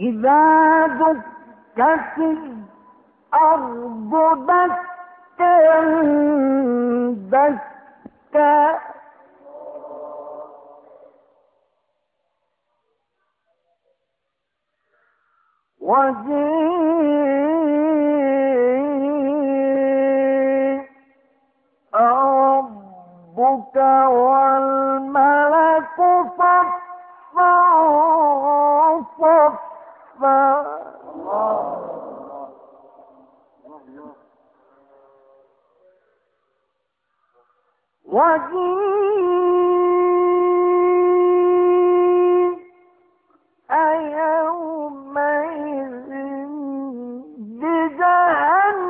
إذا دكت الأرض دكا دكا وجيء ربك والملك صفا صفا وجيء يومئذ بجهنم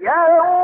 يومئذ